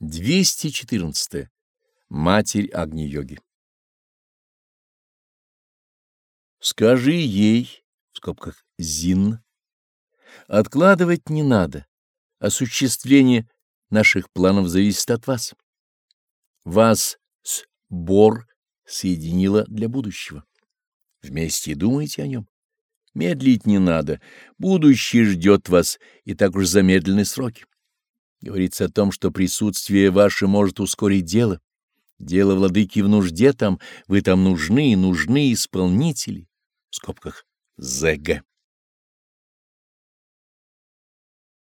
214. Матерь Агни-йоги Скажи ей, в скобках ЗИН, откладывать не надо, осуществление наших планов зависит от вас. Вас с Бор соединила для будущего. Вместе думайте о нем. Медлить не надо, будущее ждет вас, и так уж замедлены сроки. Говорится о том, что присутствие ваше может ускорить дело. Дело владыки в нужде там, вы там нужны, нужны исполнители. В скобках ЗГ.